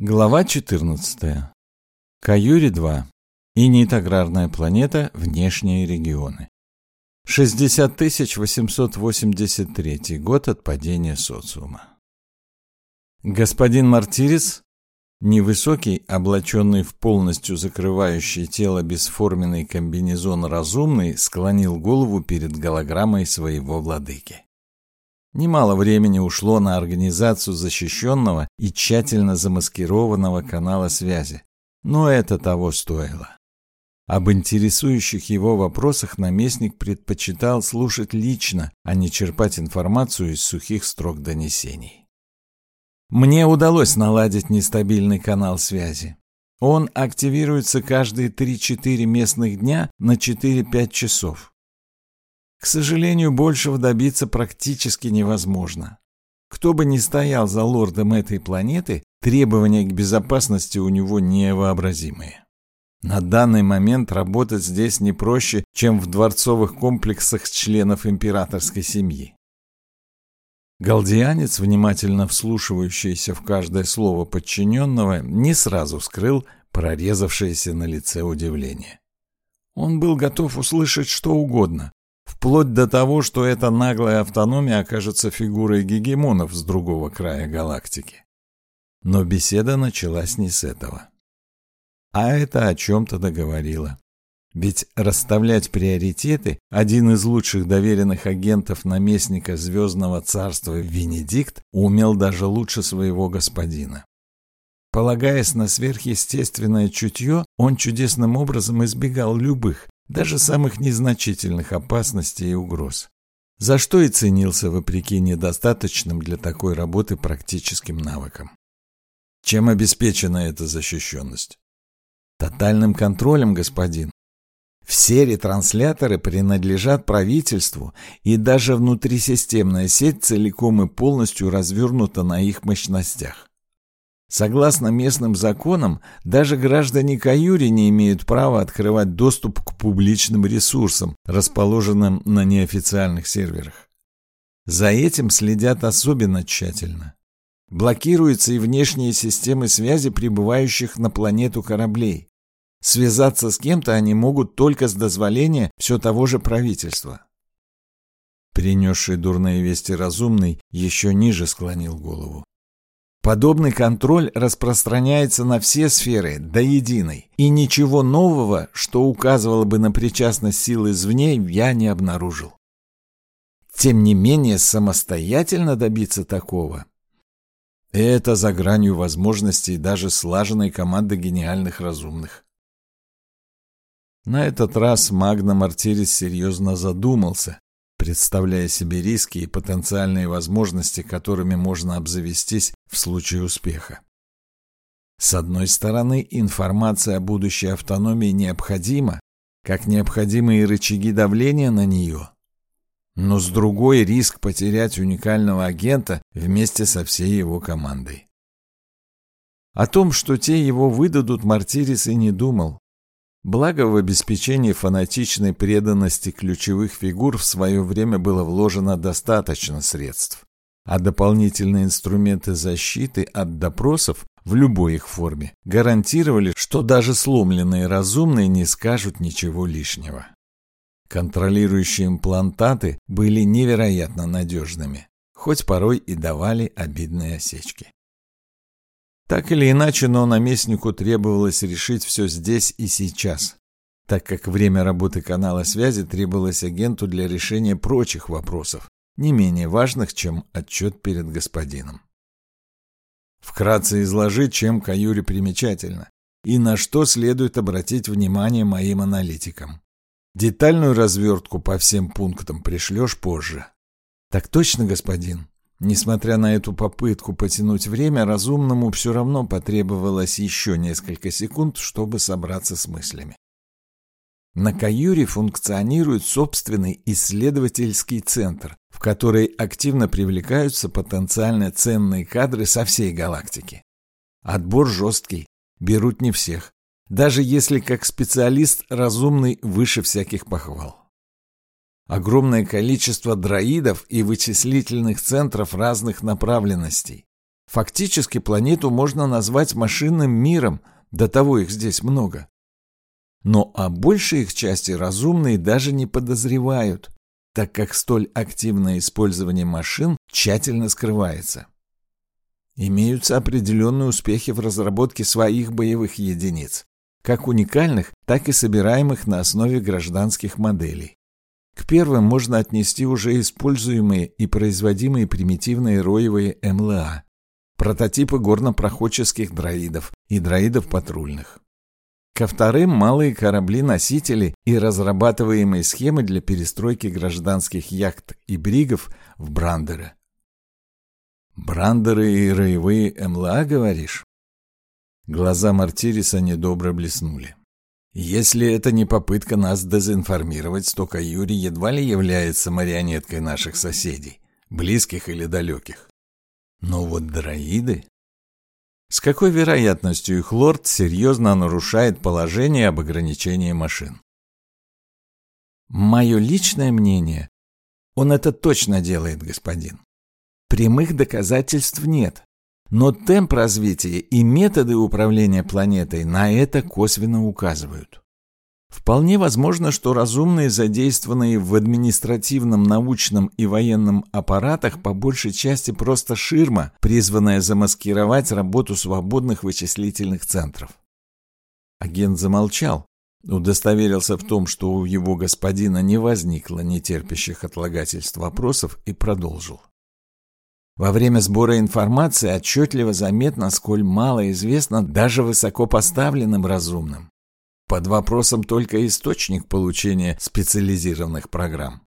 Глава 14. Каюри-2. Инит аграрная планета. Внешние регионы. 60 883 год от падения социума. Господин Мартирис, невысокий, облаченный в полностью закрывающий тело бесформенный комбинезон разумный, склонил голову перед голограммой своего владыки. Немало времени ушло на организацию защищенного и тщательно замаскированного канала связи, но это того стоило. Об интересующих его вопросах наместник предпочитал слушать лично, а не черпать информацию из сухих строк донесений. Мне удалось наладить нестабильный канал связи. Он активируется каждые 3-4 местных дня на 4-5 часов. К сожалению, большего добиться практически невозможно. Кто бы ни стоял за лордом этой планеты, требования к безопасности у него невообразимые. На данный момент работать здесь не проще, чем в дворцовых комплексах членов императорской семьи. Галдианец, внимательно вслушивающийся в каждое слово подчиненного, не сразу скрыл прорезавшееся на лице удивление. Он был готов услышать что угодно, Вплоть до того, что эта наглая автономия окажется фигурой гегемонов с другого края галактики. Но беседа началась не с этого. А это о чем-то договорило. Ведь расставлять приоритеты один из лучших доверенных агентов наместника Звездного Царства Венедикт умел даже лучше своего господина. Полагаясь на сверхъестественное чутье, он чудесным образом избегал любых, даже самых незначительных опасностей и угроз, за что и ценился вопреки недостаточным для такой работы практическим навыкам. Чем обеспечена эта защищенность? Тотальным контролем, господин. Все ретрансляторы принадлежат правительству, и даже внутрисистемная сеть целиком и полностью развернута на их мощностях. Согласно местным законам, даже граждане Каюри не имеют права открывать доступ к публичным ресурсам, расположенным на неофициальных серверах. За этим следят особенно тщательно. Блокируются и внешние системы связи прибывающих на планету кораблей. Связаться с кем-то они могут только с дозволения все того же правительства. Принесший дурные вести разумный еще ниже склонил голову. Подобный контроль распространяется на все сферы до единой, и ничего нового, что указывало бы на причастность сил извне, я не обнаружил. Тем не менее, самостоятельно добиться такого – это за гранью возможностей даже слаженной команды гениальных разумных. На этот раз Магна Мартирис серьезно задумался, представляя себе риски и потенциальные возможности, которыми можно обзавестись в случае успеха. С одной стороны, информация о будущей автономии необходима, как необходимы и рычаги давления на нее. Но с другой риск потерять уникального агента вместе со всей его командой. О том, что те его выдадут, Мартирис и не думал. Благо в обеспечении фанатичной преданности ключевых фигур в свое время было вложено достаточно средств, а дополнительные инструменты защиты от допросов в любой их форме гарантировали, что даже сломленные разумные не скажут ничего лишнего. Контролирующие имплантаты были невероятно надежными, хоть порой и давали обидные осечки. Так или иначе, но наместнику требовалось решить все здесь и сейчас, так как время работы канала связи требовалось агенту для решения прочих вопросов, не менее важных, чем отчет перед господином. Вкратце изложить, чем Каюри примечательно, и на что следует обратить внимание моим аналитикам. Детальную развертку по всем пунктам пришлешь позже. Так точно, господин? Несмотря на эту попытку потянуть время, разумному все равно потребовалось еще несколько секунд, чтобы собраться с мыслями. На Каюре функционирует собственный исследовательский центр, в который активно привлекаются потенциально ценные кадры со всей галактики. Отбор жесткий, берут не всех, даже если как специалист разумный выше всяких похвал. Огромное количество дроидов и вычислительных центров разных направленностей. Фактически планету можно назвать машинным миром, до того их здесь много. Но о большей их части разумные даже не подозревают, так как столь активное использование машин тщательно скрывается. Имеются определенные успехи в разработке своих боевых единиц, как уникальных, так и собираемых на основе гражданских моделей. К первым можно отнести уже используемые и производимые примитивные роевые МЛА, прототипы горнопроходческих дроидов и дроидов патрульных. Ко вторым – малые корабли-носители и разрабатываемые схемы для перестройки гражданских яхт и бригов в брандеры. Брандеры и роевые МЛА, говоришь? Глаза Мартириса недобро блеснули. Если это не попытка нас дезинформировать, то Каюри едва ли является марионеткой наших соседей, близких или далеких. Но вот дроиды... С какой вероятностью их лорд серьезно нарушает положение об ограничении машин? Мое личное мнение, он это точно делает, господин. Прямых доказательств нет, но темп развития и методы управления планетой на это косвенно указывают. Вполне возможно, что разумные, задействованные в административном, научном и военном аппаратах, по большей части просто ширма, призванная замаскировать работу свободных вычислительных центров. Агент замолчал, удостоверился в том, что у его господина не возникло нетерпящих отлагательств вопросов и продолжил. Во время сбора информации отчетливо заметно, сколь мало известно даже высокопоставленным разумным. Под вопросом только источник получения специализированных программ.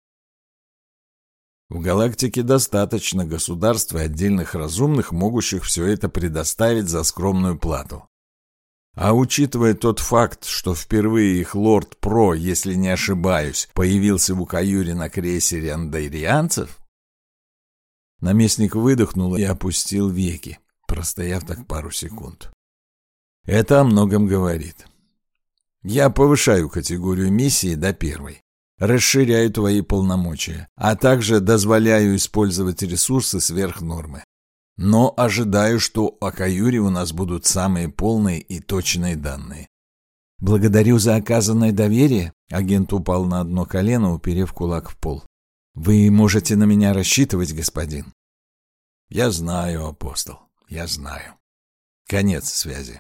В галактике достаточно государств и отдельных разумных, могущих все это предоставить за скромную плату. А учитывая тот факт, что впервые их лорд Про, если не ошибаюсь, появился в Укаюре на крейсере андайрианцев, Наместник выдохнул и опустил веки, простояв так пару секунд. Это о многом говорит. Я повышаю категорию миссии до первой, расширяю твои полномочия, а также дозволяю использовать ресурсы сверх нормы. Но ожидаю, что о Каюре у нас будут самые полные и точные данные. Благодарю за оказанное доверие. Агент упал на одно колено, уперев кулак в пол. Вы можете на меня рассчитывать, господин. Я знаю, апостол, я знаю. Конец связи.